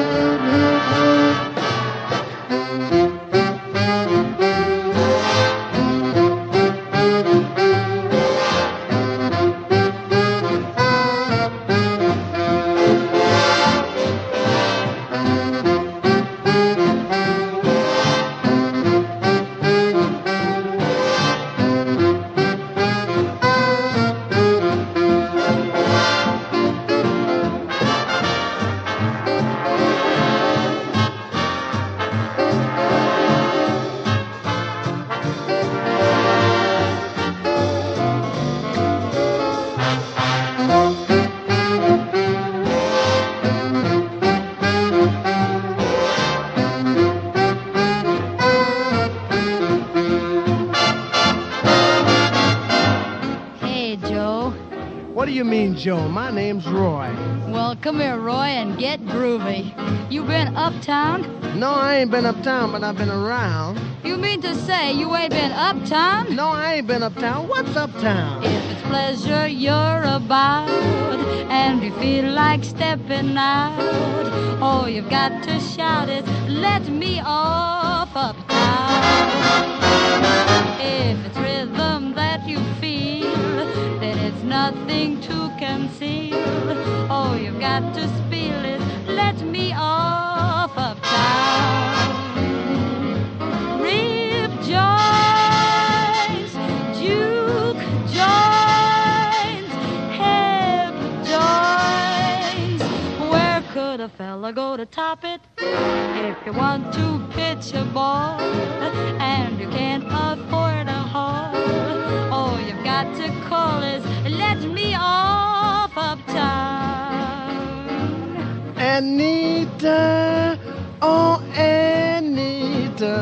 Hey, come here, Roy, and get groovy. You been uptown? No, I ain't been uptown, but I've been around. You mean to say you ain't been uptown? No, I ain't been uptown. What's uptown? If it's pleasure you're about and you feel like stepping out, all you've got to shout is, let me off uptown. If it's rhythm that you feel, then it's nothing to conceal. Got to spiel is, let me off uptown. Rip joints, juke joints, hip joints. Where could a fella go to top it? If you want to pitch a ball and you can't afford a hall, all you've got to call is let me off uptown. Anita, oh Anita.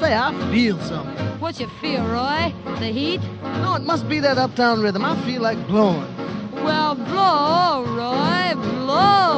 Say, I feel something. What you feel, Roy? The heat? No, it must be that uptown rhythm. I feel like blowing. Well, blow, Roy, blow.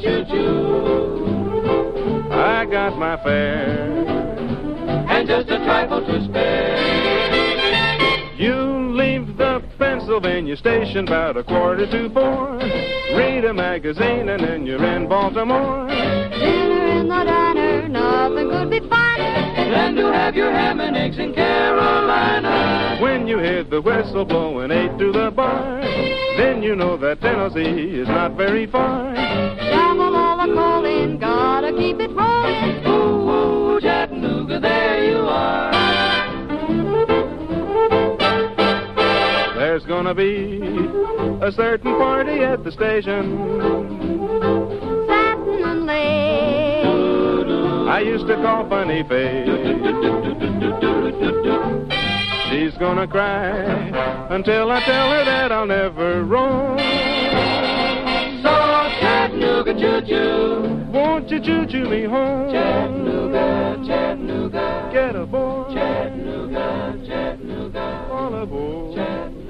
Choo-choo? I got my fare. And just a trifle to spare. You leave the Pennsylvania station about a quarter to four. Read a magazine and then you're in Baltimore. Dinner in the have your ham and eggs in Carolina. When you hear the whistle blowing eight to the bar, then you know that Tennessee is not very far. The in, gotta keep it rolling. Ooh, ooh, Chattanooga, there you are. There's gonna be a certain party at the station. I used to call Funny Face. She's gonna cry until I tell her that I'll never roam. So Chattanooga, choo-choo. Won't you choo-choo me home? Chattanooga, Chattanooga. Get aboard. Chattanooga, Chattanooga. All aboard. Chattanooga,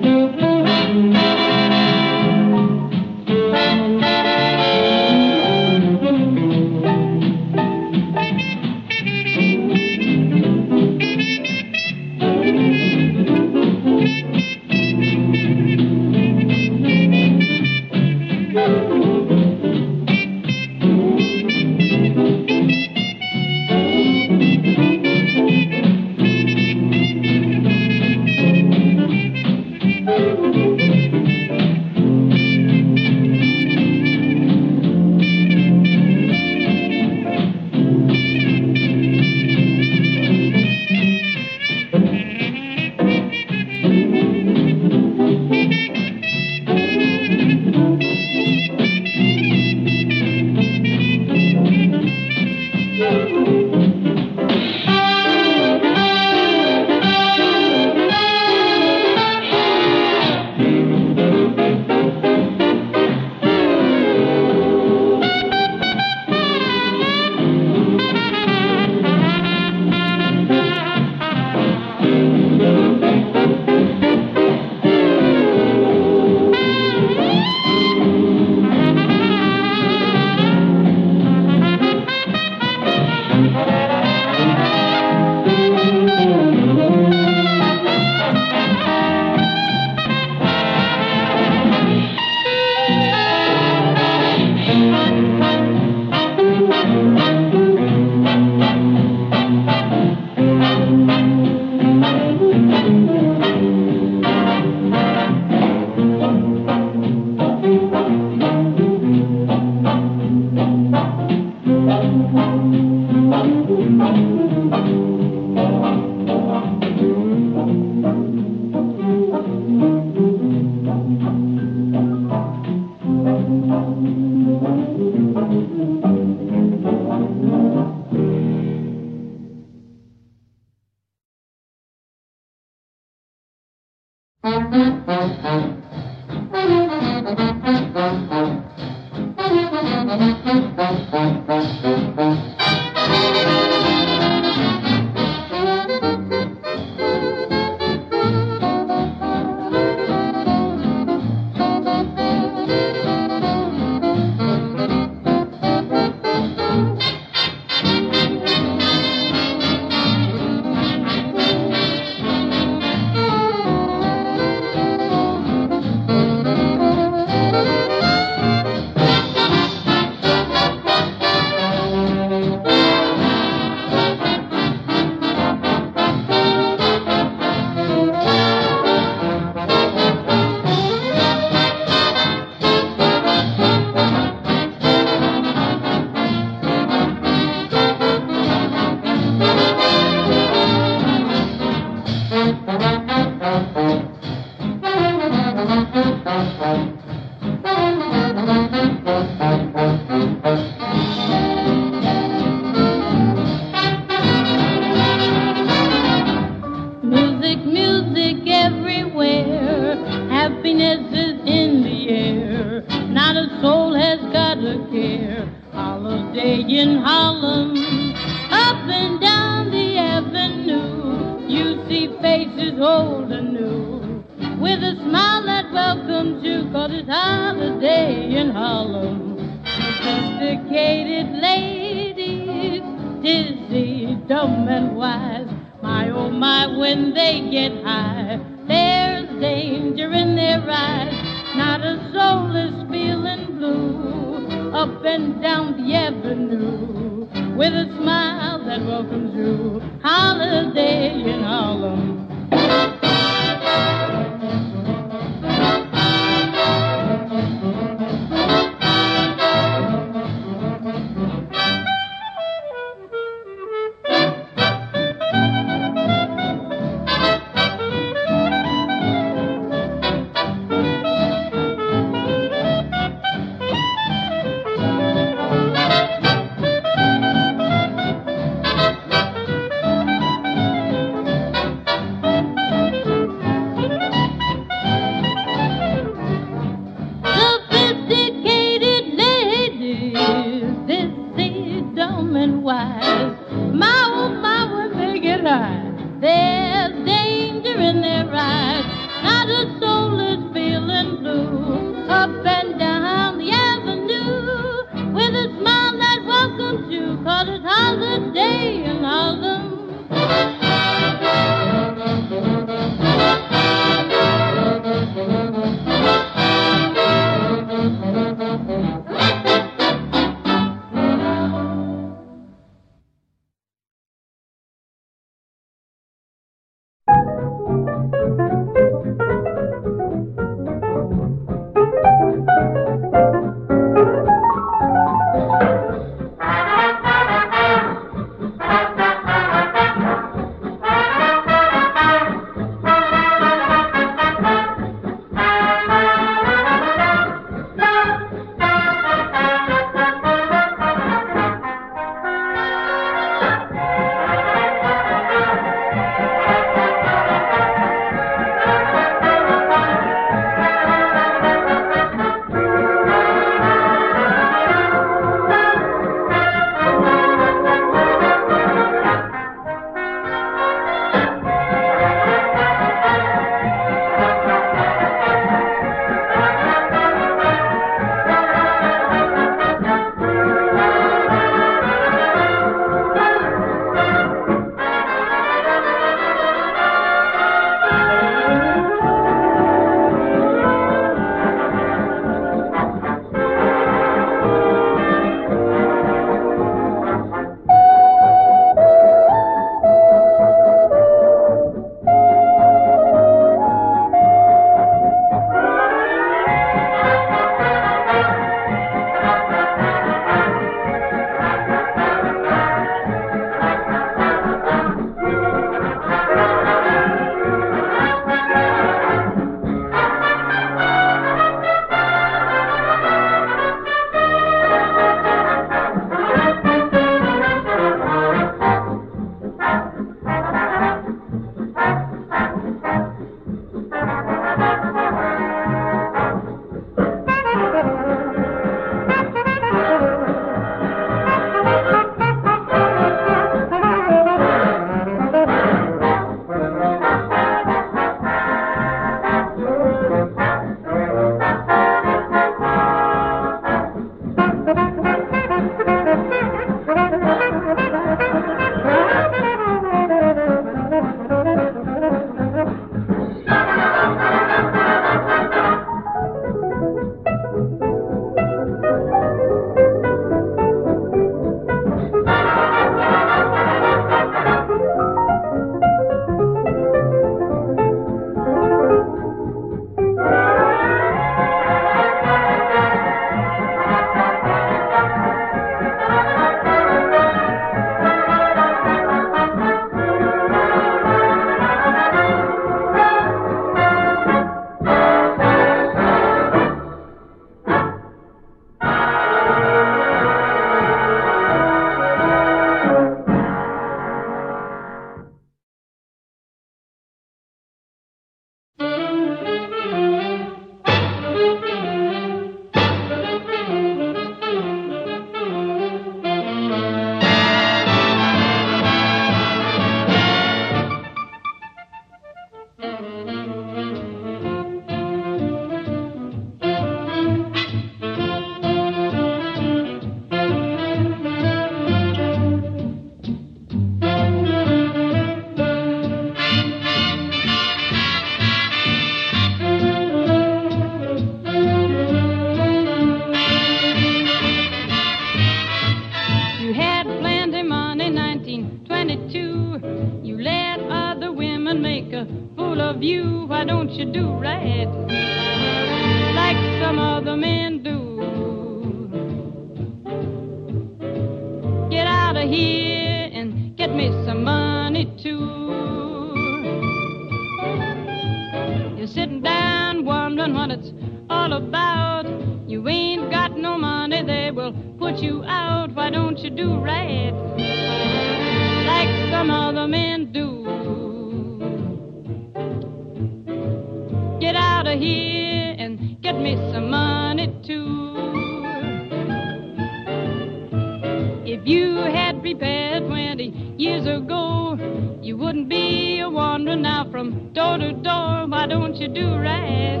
from door to door. Why don't you do right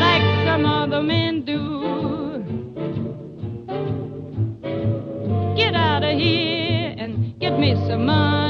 like some other men do? Get out of here and get me some money.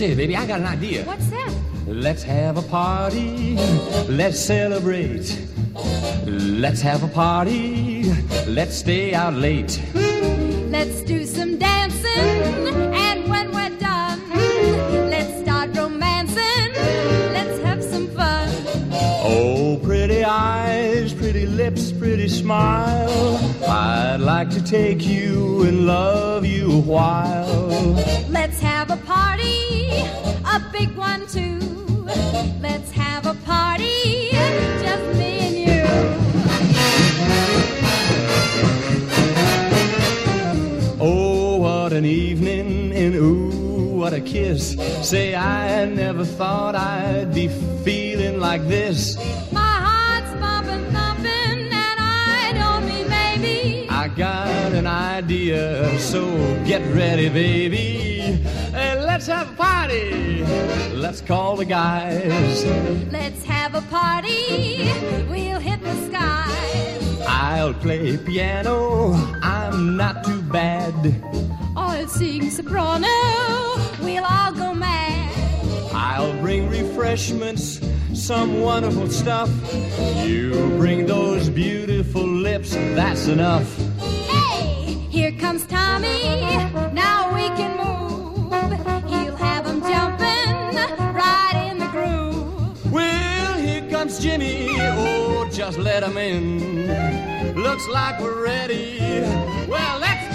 Say, baby, I got an idea. What's that? Let's have a party. Let's celebrate. Let's have a party. Let's stay out late. Let's do some dancing, and when we're done, let's start romancing. Let's have some fun. Oh, pretty eyes, pretty lips, pretty smile. I'd like to take you and love you a while. Let's have a party, a big one too. Let's have a party, just me and you. Oh, what an evening, and ooh, what a kiss. Say, I never thought I'd be feeling like this. My heart's bumping, thumping, and I don't mean maybe. I got an idea, so get ready, baby. Hey, let's have a party. Let's call the guys. Let's have a party, we'll hit the skies. I'll play piano, I'm not too bad. I'll sing soprano, we'll all go mad. I'll bring refreshments, some wonderful stuff. You bring those beautiful lips, that's enough. Hey, here comes Tommy, now we can move. Jimmy, oh, just let him in. Looks like we're ready. Well, let's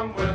come with